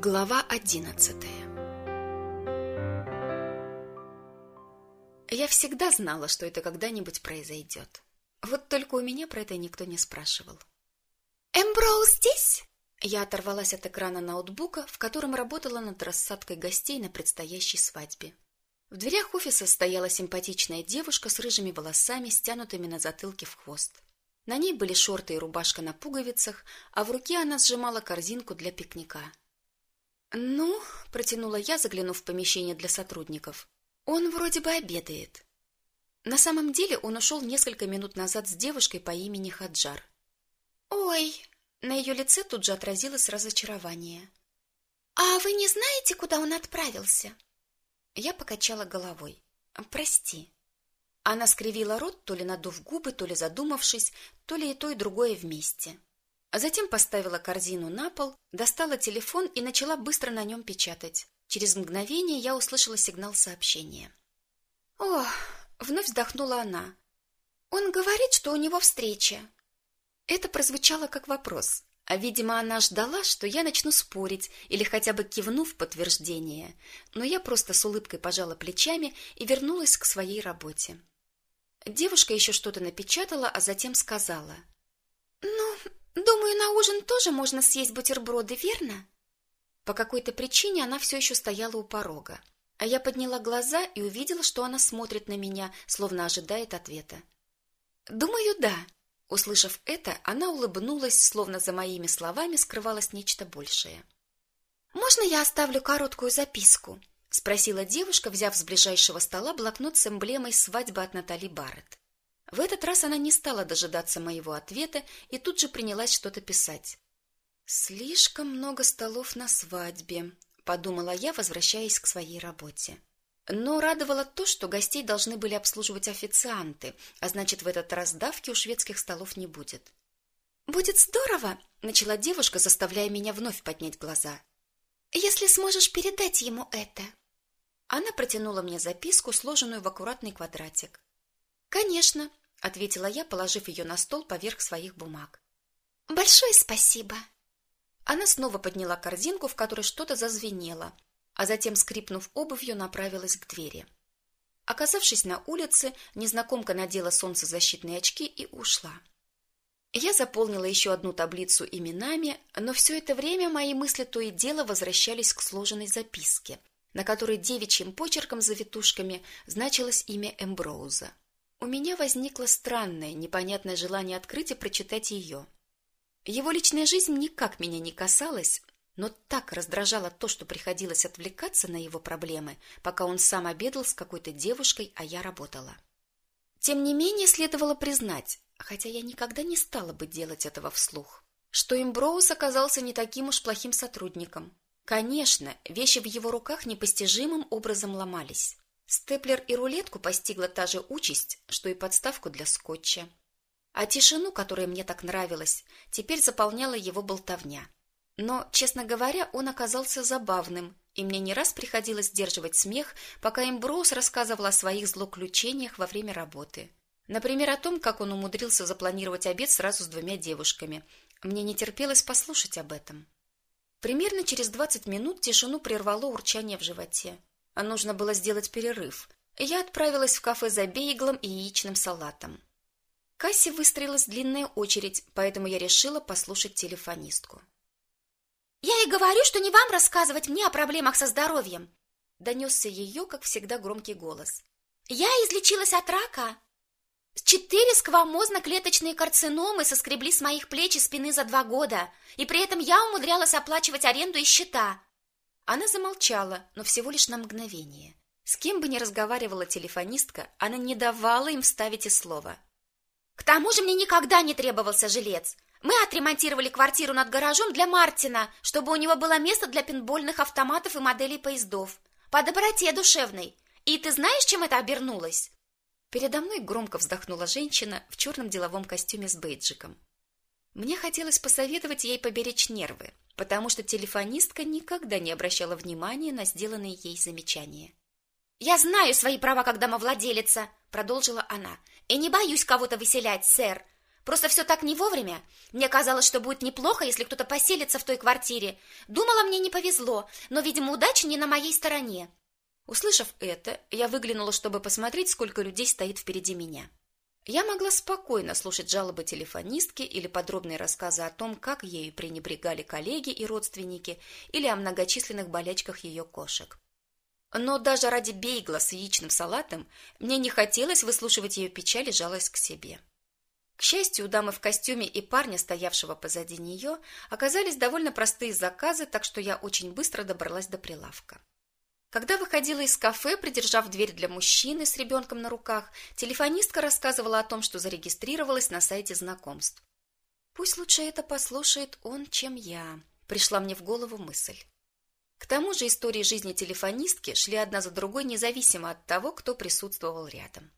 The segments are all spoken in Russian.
Глава одиннадцатая Я всегда знала, что это когда-нибудь произойдет. Вот только у меня про это никто не спрашивал. «Эмброуз здесь?» Я оторвалась от экрана ноутбука, в котором работала над рассадкой гостей на предстоящей свадьбе. В дверях офиса стояла симпатичная девушка с рыжими волосами, стянутыми на затылке в хвост. На ней были шорты и рубашка на пуговицах, а в руке она сжимала корзинку для пикника – «Ну», — протянула я, заглянув в помещение для сотрудников, — «он вроде бы обедает». На самом деле он ушел несколько минут назад с девушкой по имени Хаджар. «Ой!» — на ее лице тут же отразилось разочарование. «А вы не знаете, куда он отправился?» Я покачала головой. «Прости». Она скривила рот, то ли надув губы, то ли задумавшись, то ли и то, и другое вместе. А затем поставила корзину на пол, достала телефон и начала быстро на нем печатать. Через мгновение я услышала сигнал сообщения. «Ох!» — вновь вздохнула она. «Он говорит, что у него встреча». Это прозвучало как вопрос, а, видимо, она ждала, что я начну спорить или хотя бы кивну в подтверждение, но я просто с улыбкой пожала плечами и вернулась к своей работе. Девушка еще что-то напечатала, а затем сказала. «Ну, Думаю, на ужин тоже можно съесть бутерброды, верно? По какой-то причине она все еще стояла у порога. А я подняла глаза и увидела, что она смотрит на меня, словно ожидает ответа. Думаю, да. Услышав это, она улыбнулась, словно за моими словами скрывалось нечто большее. Можно я оставлю короткую записку? спросила девушка, взяв с ближайшего стола блокнот с эмблемой свадьбы от Натали Барретт. В этот раз она не стала дожидаться моего ответа и тут же принялась что-то писать. Слишком много столов на свадьбе, подумала я, возвращаясь к своей работе. Но радовало то, что гостей должны были обслуживать официанты, а значит, в этот раз давки у шведских столов не будет. Будет здорово, начала девушка, заставляя меня вновь поднять глаза. Если сможешь передать ему это. Она протянула мне записку, сложенную в аккуратный квадратик. Конечно, ответила я, положив ее на стол поверх своих бумаг. Большое спасибо. Она снова подняла корзинку, в которой что-то зазвенело, а затем, скрипнув обувью, направилась к двери. Оказавшись на улице, незнакомка надела солнцезащитные очки и ушла. Я заполнила еще одну таблицу именами, но все это время мои мысли то и дело возвращались к сложенной записке, на которой девичьим почерком завитушками значилось имя Эмброуза. У меня возникло странное, непонятное желание открыть и прочитать ее. Его личная жизнь никак меня не касалась, но так раздражало то, что приходилось отвлекаться на его проблемы, пока он сам обедал с какой-то девушкой, а я работала. Тем не менее, следовало признать, хотя я никогда не стала бы делать этого вслух, что Имброуз оказался не таким уж плохим сотрудником. Конечно, вещи в его руках непостижимым образом ломались. Степлер и рулетку постигла та же участь, что и подставку для скотча. А тишину, которая мне так нравилась, теперь заполняла его болтовня. Но, честно говоря, он оказался забавным, и мне не раз приходилось сдерживать смех, пока Эмброуз рассказывал о своих злоключениях во время работы. Например, о том, как он умудрился запланировать обед сразу с двумя девушками. Мне не терпелось послушать об этом. Примерно через двадцать минут тишину прервало урчание в животе а нужно было сделать перерыв. Я отправилась в кафе за бейглом и яичным салатом. К кассе выстроилась длинная очередь, поэтому я решила послушать телефонистку. «Я и говорю, что не вам рассказывать мне о проблемах со здоровьем!» Донесся ее, как всегда, громкий голос. «Я излечилась от рака!» Четыре сквамозно-клеточные карциномы соскребли с моих плеч и спины за два года, и при этом я умудрялась оплачивать аренду и счета. Она замолчала, но всего лишь на мгновение. С кем бы ни разговаривала телефонистка, она не давала им вставить и слова. К тому же мне никогда не требовался жилец. Мы отремонтировали квартиру над гаражом для Мартина, чтобы у него было место для пинбольных автоматов и моделей поездов. По доброте душевной. И ты знаешь, чем это обернулось? Передо мной громко вздохнула женщина в черном деловом костюме с бейджиком. Мне хотелось посоветовать ей поберечь нервы, потому что телефонистка никогда не обращала внимания на сделанные ей замечания. «Я знаю свои права как домовладелица», — продолжила она, «и не боюсь кого-то выселять, сэр. Просто все так не вовремя. Мне казалось, что будет неплохо, если кто-то поселится в той квартире. Думала, мне не повезло, но, видимо, удача не на моей стороне. Услышав это, я выглянула, чтобы посмотреть, сколько людей стоит впереди меня. Я могла спокойно слушать жалобы телефонистки или подробные рассказы о том, как ею пренебрегали коллеги и родственники, или о многочисленных болячках ее кошек. Но даже ради бейгла с яичным салатом мне не хотелось выслушивать ее печаль и жалость к себе. К счастью, у дамы в костюме и парня, стоявшего позади нее, оказались довольно простые заказы, так что я очень быстро добралась до прилавка. Когда выходила из кафе, придержав дверь для мужчины с ребенком на руках, телефонистка рассказывала о том, что зарегистрировалась на сайте знакомств. Пусть лучше это послушает он, чем я, пришла мне в голову мысль. К тому же истории жизни телефонистки шли одна за другой независимо от того, кто присутствовал рядом.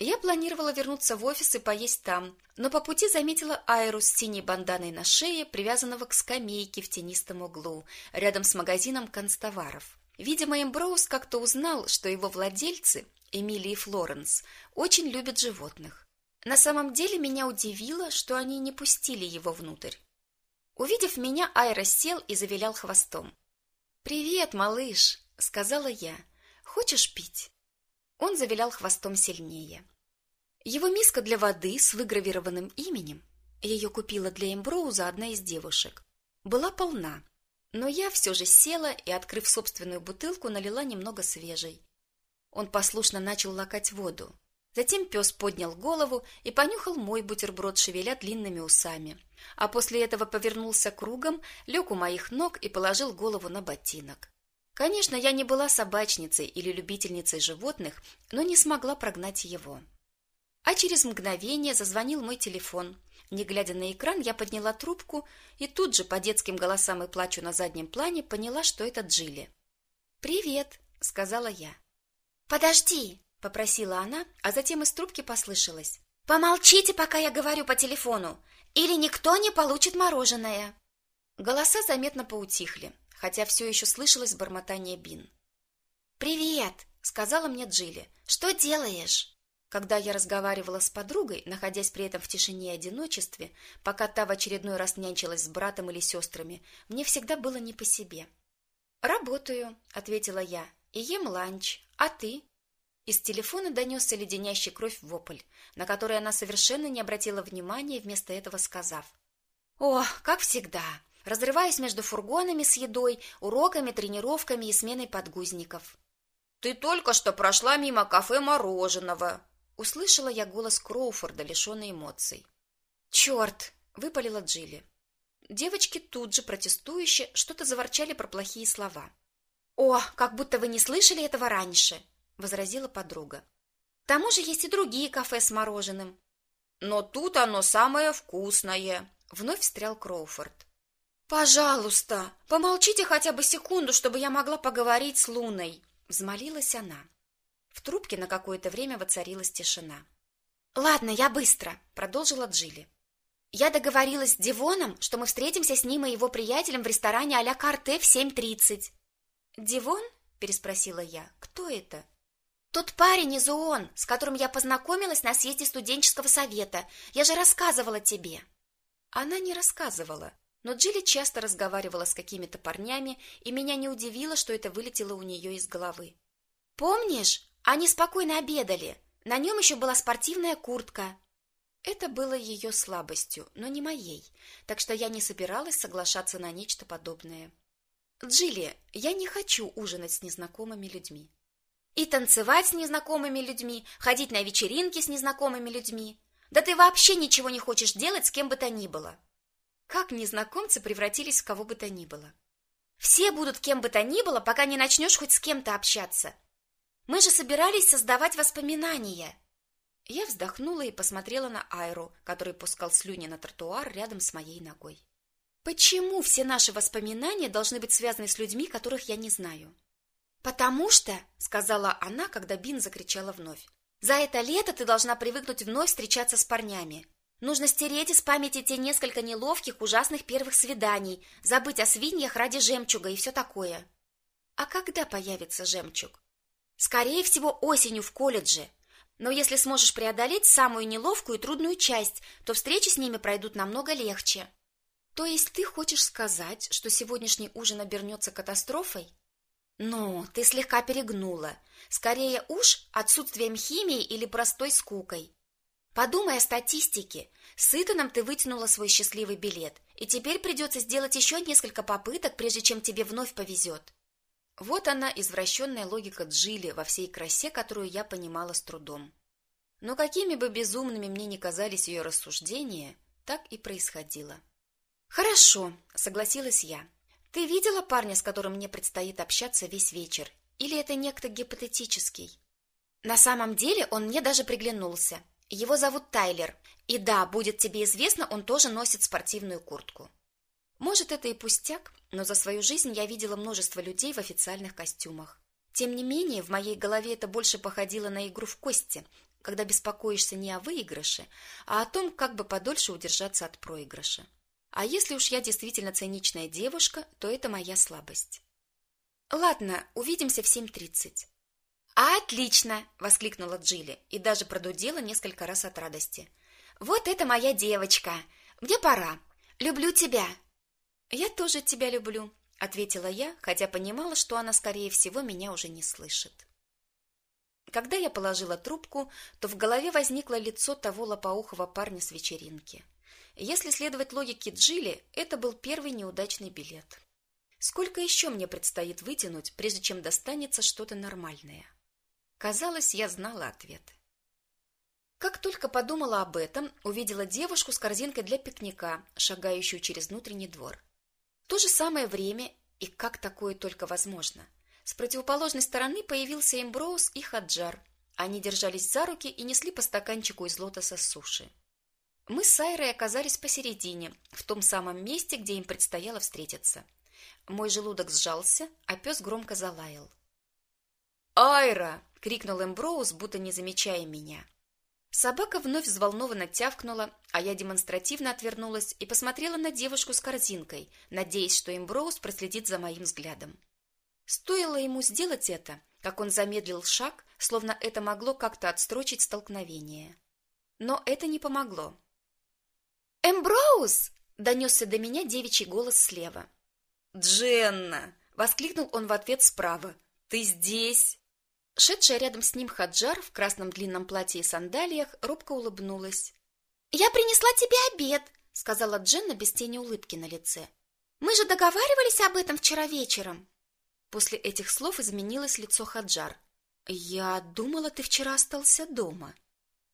Я планировала вернуться в офис и поесть там, но по пути заметила Айру с синей банданой на шее, привязанного к скамейке в тенистом углу, рядом с магазином констоваров. Видимо, Эмброуз как-то узнал, что его владельцы, Эмили и Флоренс, очень любят животных. На самом деле меня удивило, что они не пустили его внутрь. Увидев меня, Айра сел и завилял хвостом. «Привет, малыш!» — сказала я. «Хочешь пить?» Он завилял хвостом сильнее. Его миска для воды с выгравированным именем, ее купила для Эмброуза одна из девушек, была полна. Но я все же села и, открыв собственную бутылку, налила немного свежей. Он послушно начал лакать воду. Затем пес поднял голову и понюхал мой бутерброд, шевеля длинными усами. А после этого повернулся кругом, лег у моих ног и положил голову на ботинок. Конечно, я не была собачницей или любительницей животных, но не смогла прогнать его. А через мгновение зазвонил мой телефон. Не глядя на экран, я подняла трубку и тут же по детским голосам и плачу на заднем плане поняла, что это Джилли. «Привет», — сказала я. «Подожди», — попросила она, а затем из трубки послышалось. «Помолчите, пока я говорю по телефону, или никто не получит мороженое». Голоса заметно поутихли, хотя все еще слышалось бормотание Бин. «Привет», — сказала мне Джилли. «Что делаешь?» Когда я разговаривала с подругой, находясь при этом в тишине и одиночестве, пока та в очередной раз нянчилась с братом или сестрами, мне всегда было не по себе. «Работаю», — ответила я, — «и ем ланч. А ты?» Из телефона донесся леденящий кровь вопль, на который она совершенно не обратила внимания, вместо этого сказав. «О, как всегда, разрываюсь между фургонами с едой, уроками, тренировками и сменой подгузников». «Ты только что прошла мимо кафе мороженого», Услышала я голос Кроуфорда, лишенный эмоций. «Черт!» — выпалила Джилли. Девочки тут же, протестующе, что-то заворчали про плохие слова. «О, как будто вы не слышали этого раньше!» — возразила подруга. «К тому же есть и другие кафе с мороженым». «Но тут оно самое вкусное!» — вновь встрял Кроуфорд. «Пожалуйста, помолчите хотя бы секунду, чтобы я могла поговорить с Луной!» — взмолилась она. В трубке на какое-то время воцарилась тишина. «Ладно, я быстро», — продолжила Джилли. «Я договорилась с Дивоном, что мы встретимся с ним и его приятелем в ресторане а-ля Карте в 7.30». «Дивон?» — переспросила я. «Кто это?» «Тот парень из ООН, с которым я познакомилась на съезде студенческого совета. Я же рассказывала тебе». Она не рассказывала, но Джилли часто разговаривала с какими-то парнями, и меня не удивило, что это вылетело у нее из головы. «Помнишь, они спокойно обедали. На нем еще была спортивная куртка. Это было ее слабостью, но не моей, так что я не собиралась соглашаться на нечто подобное. Джилли, я не хочу ужинать с незнакомыми людьми. И танцевать с незнакомыми людьми, ходить на вечеринки с незнакомыми людьми. Да ты вообще ничего не хочешь делать с кем бы то ни было. Как незнакомцы превратились в кого бы то ни было? Все будут кем бы то ни было, пока не начнешь хоть с кем-то общаться. Мы же собирались создавать воспоминания. Я вздохнула и посмотрела на Айру, который пускал слюни на тротуар рядом с моей ногой. Почему все наши воспоминания должны быть связаны с людьми, которых я не знаю? Потому что, сказала она, когда Бин закричала вновь. За это лето ты должна привыкнуть вновь встречаться с парнями. Нужно стереть из памяти те несколько неловких, ужасных первых свиданий, забыть о свиньях ради жемчуга и все такое. А когда появится жемчуг? Скорее всего, осенью в колледже. Но если сможешь преодолеть самую неловкую и трудную часть, то встречи с ними пройдут намного легче. То есть ты хочешь сказать, что сегодняшний ужин обернется катастрофой? Ну, ты слегка перегнула. Скорее уж отсутствием химии или простой скукой. Подумай о статистике. С Итаном ты вытянула свой счастливый билет, и теперь придется сделать еще несколько попыток, прежде чем тебе вновь повезет. Вот она, извращенная логика Джилли во всей красе, которую я понимала с трудом. Но какими бы безумными мне ни казались ее рассуждения, так и происходило. Хорошо, согласилась я. Ты видела парня, с которым мне предстоит общаться весь вечер? Или это некто гипотетический? На самом деле он мне даже приглянулся. Его зовут Тайлер. И да, будет тебе известно, он тоже носит спортивную куртку. Может, это и пустяк, но за свою жизнь я видела множество людей в официальных костюмах. Тем не менее, в моей голове это больше походило на игру в кости, когда беспокоишься не о выигрыше, а о том, как бы подольше удержаться от проигрыша. А если уж я действительно циничная девушка, то это моя слабость. Ладно, увидимся в 7:30. Отлично, воскликнула Джилли и даже продудела несколько раз от радости. Вот это моя девочка. Мне пора. Люблю тебя. Я тоже тебя люблю, ответила я, хотя понимала, что она скорее всего меня уже не слышит. Когда я положила трубку, то в голове возникло лицо того лопоухого парня с вечеринки. Если следовать логике Джилли, это был первый неудачный билет. Сколько еще мне предстоит вытянуть, прежде чем достанется что-то нормальное? Казалось, я знала ответ. Как только подумала об этом, увидела девушку с корзинкой для пикника, шагающую через внутренний двор. То же самое время, и как такое только возможно, с противоположной стороны появился Эмброуз и Хаджар. Они держались за руки и несли по стаканчику из лотоса суши. Мы с Сайрой оказались посередине, в том самом месте, где им предстояло встретиться. Мой желудок сжался, а пес громко залаял. «Айра!» — крикнул Эмброуз, будто не замечая меня. Собака вновь взволнованно тявкнула, а я демонстративно отвернулась и посмотрела на девушку с корзинкой, надеясь, что Эмброуз проследит за моим взглядом. Стоило ему сделать это, как он замедлил шаг, словно это могло как-то отстрочить столкновение. Но это не помогло. «Эмброуз!» — донесся до меня девичий голос слева. «Дженна!» — воскликнул он в ответ справа. «Ты здесь?» Шедшая рядом с ним Хаджар в красном длинном платье и сандалиях робко улыбнулась. «Я принесла тебе обед!» — сказала Дженна без тени улыбки на лице. «Мы же договаривались об этом вчера вечером!» После этих слов изменилось лицо Хаджар. «Я думала, ты вчера остался дома».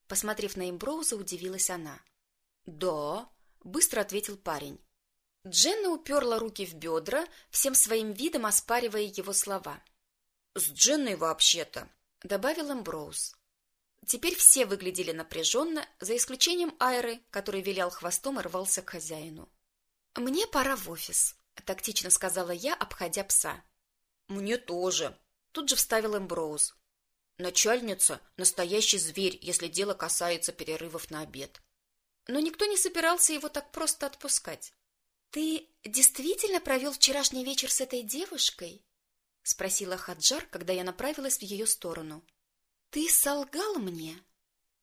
Посмотрев на Эмброуза, удивилась она. «Да», — быстро ответил парень. Дженна уперла руки в бедра, всем своим видом оспаривая его слова. «С Дженной вообще-то», — добавил Эмброуз. Теперь все выглядели напряженно, за исключением Айры, который вилял хвостом и рвался к хозяину. «Мне пора в офис», — тактично сказала я, обходя пса. «Мне тоже», — тут же вставил Эмброуз. «Начальница — настоящий зверь, если дело касается перерывов на обед» но никто не собирался его так просто отпускать. «Ты действительно провел вчерашний вечер с этой девушкой?» — спросила Хаджар, когда я направилась в ее сторону. «Ты солгал мне?»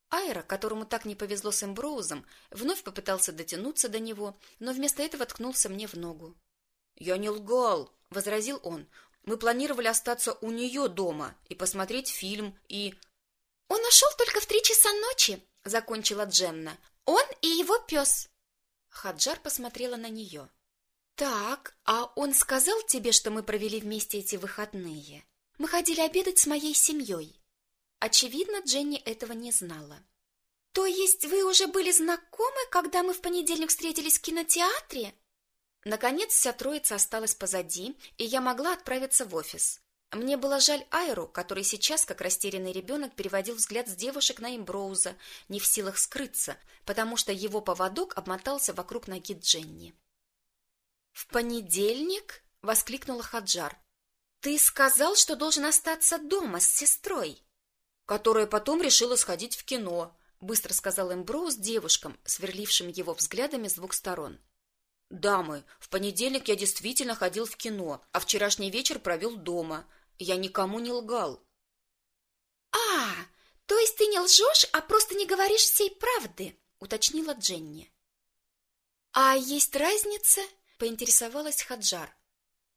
Айра, которому так не повезло с Эмброузом, вновь попытался дотянуться до него, но вместо этого ткнулся мне в ногу. «Я не лгал», — возразил он. «Мы планировали остаться у нее дома и посмотреть фильм, и...» «Он ушел только в три часа ночи», — закончила Дженна. Он и его пес. Хаджар посмотрела на нее. Так, а он сказал тебе, что мы провели вместе эти выходные? Мы ходили обедать с моей семьей. Очевидно, Дженни этого не знала. То есть вы уже были знакомы, когда мы в понедельник встретились в кинотеатре? Наконец вся троица осталась позади, и я могла отправиться в офис. Мне было жаль Айру, который сейчас, как растерянный ребенок, переводил взгляд с девушек на Имброуза, не в силах скрыться, потому что его поводок обмотался вокруг ноги Дженни. «В понедельник?» — воскликнула Хаджар. «Ты сказал, что должен остаться дома с сестрой?» «Которая потом решила сходить в кино», — быстро сказал Эмброуз девушкам, сверлившим его взглядами с двух сторон. «Дамы, в понедельник я действительно ходил в кино, а вчерашний вечер провел дома. Я никому не лгал. А, То есть ты не лжешь, а просто не говоришь всей правды, уточнила Дженни. А есть разница? Поинтересовалась Хаджар.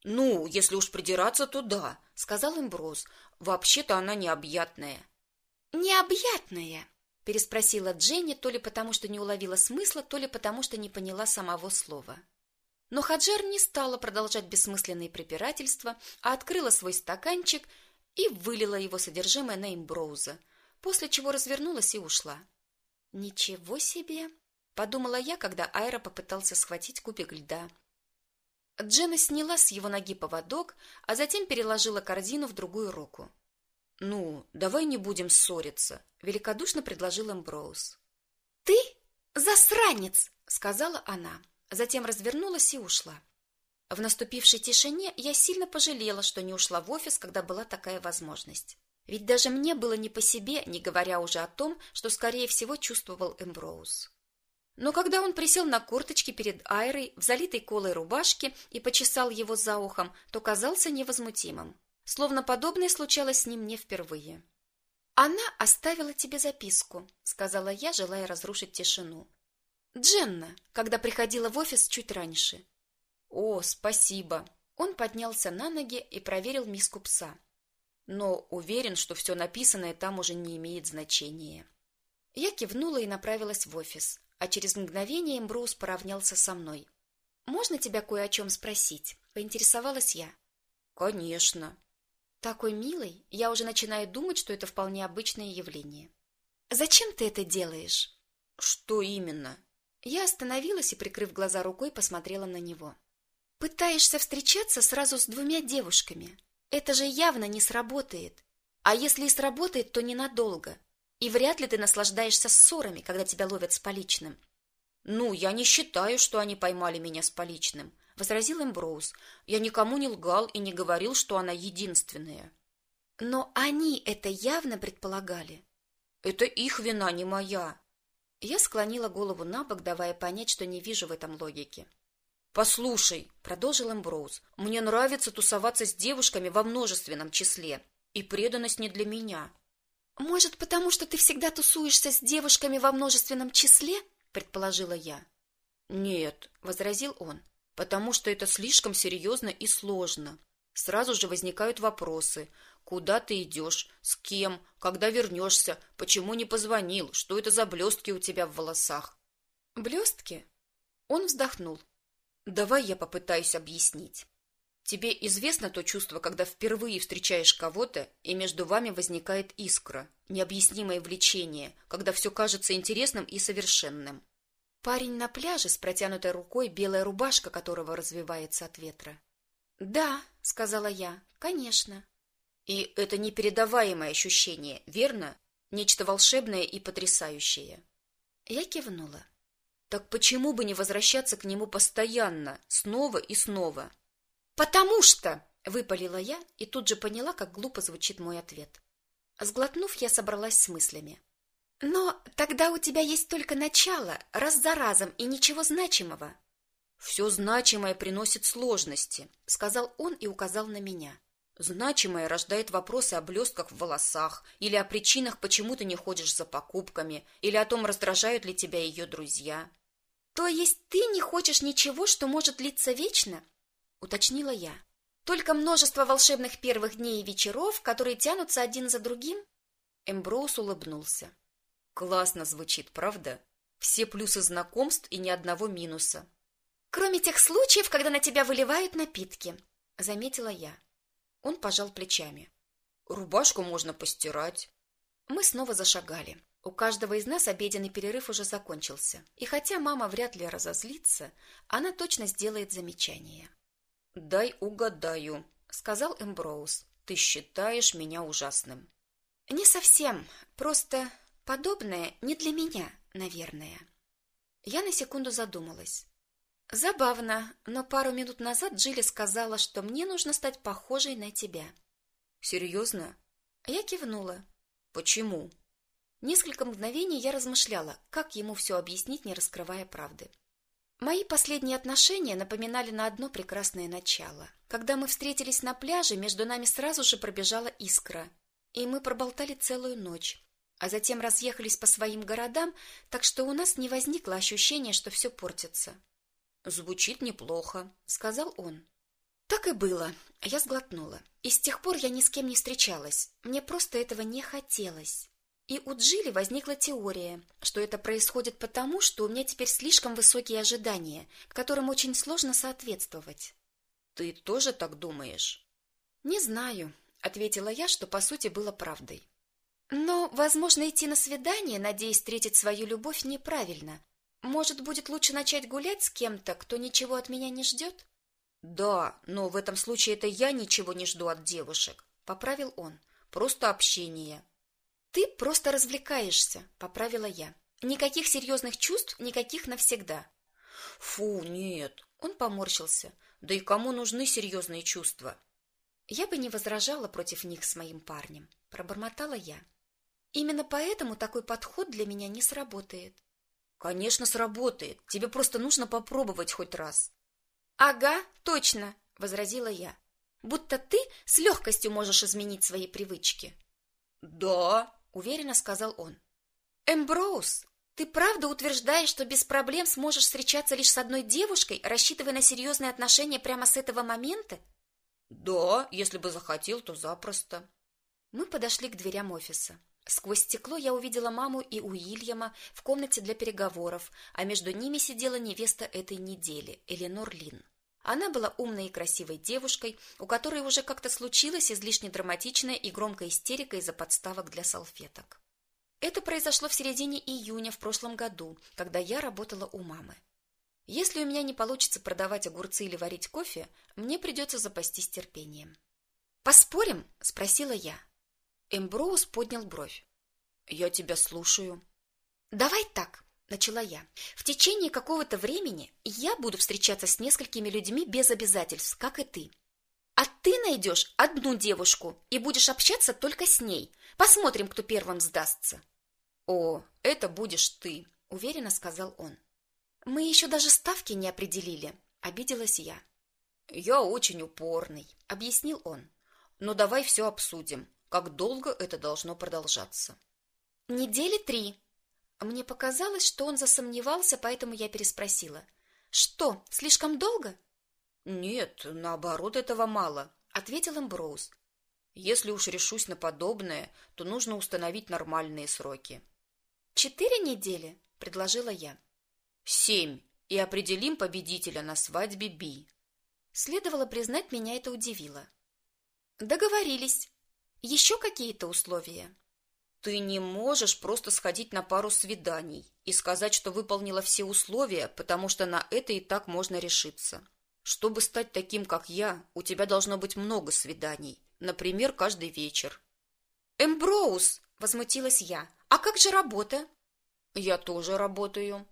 Ну, если уж придираться, то да, сказал Эмброуз. Вообще-то она необъятная. Необъятная, переспросила Дженни, то ли потому, что не уловила смысла, то ли потому, что не поняла самого слова. Но Хаджар не стала продолжать бессмысленные препирательства, а открыла свой стаканчик и вылила его содержимое на Эмброуза, после чего развернулась и ушла. Ничего себе, подумала я, когда Айра попытался схватить кубик льда. Дженна сняла с его ноги поводок, а затем переложила корзину в другую руку. Ну, давай не будем ссориться, великодушно предложил Эмброуз. Ты засранец, сказала она, затем развернулась и ушла. В наступившей тишине я сильно пожалела, что не ушла в офис, когда была такая возможность. Ведь даже мне было не по себе, не говоря уже о том, что скорее всего чувствовал Эмброуз. Но когда он присел на корточки перед Айрой в залитой колой рубашке и почесал его за ухом, то казался невозмутимым, словно подобное случалось с ним не впервые. Она оставила тебе записку, сказала я, желая разрушить тишину. Дженна, когда приходила в офис чуть раньше. О, спасибо. Он поднялся на ноги и проверил миску пса но уверен, что все написанное там уже не имеет значения. Я кивнула и направилась в офис, а через мгновение Эмброуз поравнялся со мной. «Можно тебя кое о чем спросить?» – поинтересовалась я. «Конечно». «Такой милый, я уже начинаю думать, что это вполне обычное явление». «Зачем ты это делаешь?» «Что именно?» Я остановилась и, прикрыв глаза рукой, посмотрела на него. «Пытаешься встречаться сразу с двумя девушками. Это же явно не сработает. А если и сработает, то ненадолго. И вряд ли ты наслаждаешься ссорами, когда тебя ловят с поличным. Ну, я не считаю, что они поймали меня с поличным, возразил Эмброуз. Я никому не лгал и не говорил, что она единственная. Но они это явно предполагали. Это их вина, не моя. Я склонила голову на бок, давая понять, что не вижу в этом логики. Послушай, продолжил Эмброуз. Мне нравится тусоваться с девушками во множественном числе, и преданность не для меня. Может, потому что ты всегда тусуешься с девушками во множественном числе, предположила я. Нет, возразил он. Потому что это слишком серьезно и сложно. Сразу же возникают вопросы: куда ты идешь, с кем, когда вернешься, почему не позвонил, что это за блестки у тебя в волосах? Блестки? Он вздохнул. Давай я попытаюсь объяснить. Тебе известно то чувство, когда впервые встречаешь кого-то, и между вами возникает искра, необъяснимое влечение, когда все кажется интересным и совершенным. Парень на пляже с протянутой рукой, белая рубашка которого развивается от ветра. «Да», — сказала я, — «конечно». И это непередаваемое ощущение, верно? Нечто волшебное и потрясающее. Я кивнула. Так почему бы не возвращаться к нему постоянно, снова и снова? Потому что, выпалила я и тут же поняла, как глупо звучит мой ответ. Сглотнув, я собралась с мыслями. Но тогда у тебя есть только начало, раз за разом и ничего значимого. Все значимое приносит сложности, сказал он и указал на меня. Значимое рождает вопросы о блестках в волосах, или о причинах, почему ты не ходишь за покупками, или о том, раздражают ли тебя ее друзья. То есть ты не хочешь ничего, что может длиться вечно? Уточнила я. Только множество волшебных первых дней и вечеров, которые тянутся один за другим? Эмброуз улыбнулся. Классно звучит, правда? Все плюсы знакомств и ни одного минуса. Кроме тех случаев, когда на тебя выливают напитки, заметила я. Он пожал плечами. Рубашку можно постирать. Мы снова зашагали. У каждого из нас обеденный перерыв уже закончился, и хотя мама вряд ли разозлится, она точно сделает замечание. «Дай угадаю», — сказал Эмброуз. «Ты считаешь меня ужасным». «Не совсем. Просто подобное не для меня, наверное». Я на секунду задумалась. Забавно, но пару минут назад Джилли сказала, что мне нужно стать похожей на тебя. Серьезно? Я кивнула. Почему? Несколько мгновений я размышляла, как ему все объяснить, не раскрывая правды. Мои последние отношения напоминали на одно прекрасное начало. Когда мы встретились на пляже, между нами сразу же пробежала искра, и мы проболтали целую ночь. а затем разъехались по своим городам, так что у нас не возникло ощущения, что все портится. Звучит неплохо, сказал он. Так и было. Я сглотнула. И с тех пор я ни с кем не встречалась. Мне просто этого не хотелось. И у Джилли возникла теория, что это происходит потому, что у меня теперь слишком высокие ожидания, которым очень сложно соответствовать. Ты тоже так думаешь? Не знаю, ответила я, что по сути было правдой. Но, возможно, идти на свидание, надеясь встретить свою любовь, неправильно. Может, будет лучше начать гулять с кем-то, кто ничего от меня не ждет? Да, но в этом случае это я ничего не жду от девушек, поправил он. Просто общение. Ты просто развлекаешься, поправила я. Никаких серьезных чувств, никаких навсегда. Фу, нет, он поморщился. Да и кому нужны серьезные чувства? Я бы не возражала против них с моим парнем, пробормотала я. Именно поэтому такой подход для меня не сработает. Конечно, сработает. Тебе просто нужно попробовать хоть раз. Ага, точно, возразила я. Будто ты с легкостью можешь изменить свои привычки. Да, уверенно сказал он. Эмброуз, ты правда утверждаешь, что без проблем сможешь встречаться лишь с одной девушкой, рассчитывая на серьезные отношения прямо с этого момента? Да, если бы захотел, то запросто. Мы подошли к дверям офиса. Сквозь стекло я увидела маму и Уильяма в комнате для переговоров, а между ними сидела невеста этой недели, Эленор Лин. Она была умной и красивой девушкой, у которой уже как-то случилась излишне драматичная и громкая истерика из-за подставок для салфеток. Это произошло в середине июня в прошлом году, когда я работала у мамы. Если у меня не получится продавать огурцы или варить кофе, мне придется запастись терпением. «Поспорим?» – спросила я. Эмброуз поднял бровь. «Я тебя слушаю». «Давай так», – начала я. «В течение какого-то времени я буду встречаться с несколькими людьми без обязательств, как и ты. А ты найдешь одну девушку и будешь общаться только с ней. Посмотрим, кто первым сдастся». «О, это будешь ты», — уверенно сказал он. «Мы еще даже ставки не определили», — обиделась я. «Я очень упорный», — объяснил он. «Но давай все обсудим. Как долго это должно продолжаться?» «Недели три». Мне показалось, что он засомневался, поэтому я переспросила. «Что, слишком долго?» «Нет, наоборот, этого мало», — ответил Эмброуз. «Если уж решусь на подобное, то нужно установить нормальные сроки». «Четыре недели?» – предложила я. «Семь, и определим победителя на свадьбе Би». Следовало признать, меня это удивило. «Договорились. Еще какие-то условия?» «Ты не можешь просто сходить на пару свиданий и сказать, что выполнила все условия, потому что на это и так можно решиться. Чтобы стать таким, как я, у тебя должно быть много свиданий, например, каждый вечер». «Эмброуз!» – возмутилась я. А как же работа? Я тоже работаю.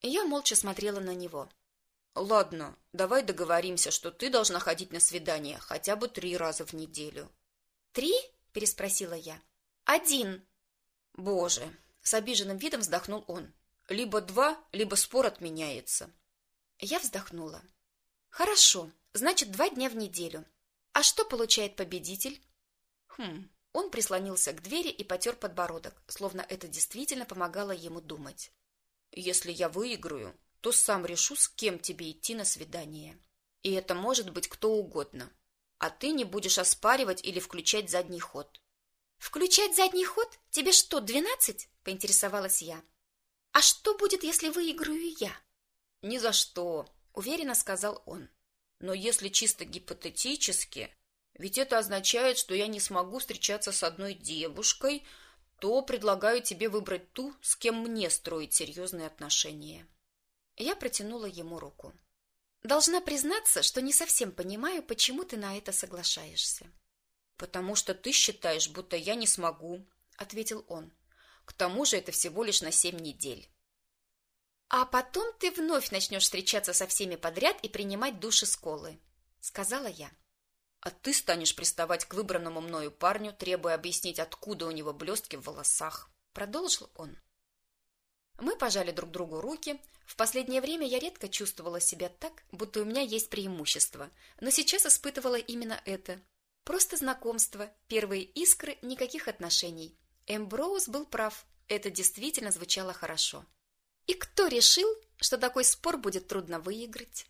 Я молча смотрела на него. Ладно, давай договоримся, что ты должна ходить на свидание хотя бы три раза в неделю. Три? переспросила я. Один. Боже, с обиженным видом вздохнул он. Либо два, либо спор отменяется. Я вздохнула. Хорошо, значит, два дня в неделю. А что получает победитель? Хм, он прислонился к двери и потер подбородок, словно это действительно помогало ему думать. «Если я выиграю, то сам решу, с кем тебе идти на свидание. И это может быть кто угодно. А ты не будешь оспаривать или включать задний ход». «Включать задний ход? Тебе что, двенадцать?» – поинтересовалась я. «А что будет, если выиграю я?» «Ни за что», – уверенно сказал он. «Но если чисто гипотетически, ведь это означает, что я не смогу встречаться с одной девушкой, то предлагаю тебе выбрать ту, с кем мне строить серьезные отношения. Я протянула ему руку. Должна признаться, что не совсем понимаю, почему ты на это соглашаешься. Потому что ты считаешь, будто я не смогу, ответил он. К тому же это всего лишь на семь недель. А потом ты вновь начнешь встречаться со всеми подряд и принимать души сколы, сказала я а ты станешь приставать к выбранному мною парню, требуя объяснить, откуда у него блестки в волосах. Продолжил он. Мы пожали друг другу руки. В последнее время я редко чувствовала себя так, будто у меня есть преимущество, но сейчас испытывала именно это. Просто знакомство, первые искры, никаких отношений. Эмброуз был прав. Это действительно звучало хорошо. И кто решил, что такой спор будет трудно выиграть?